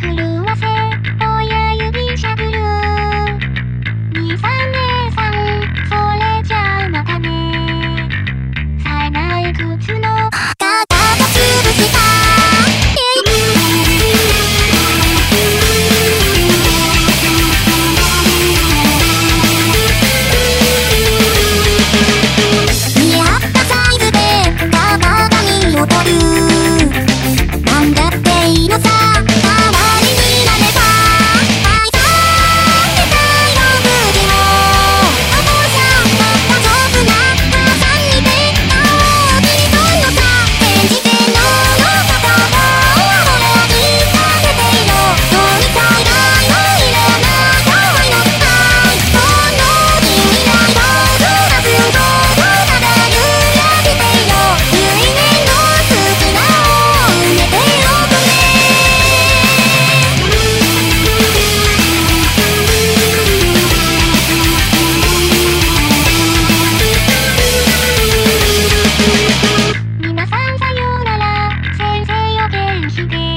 Hello. you you.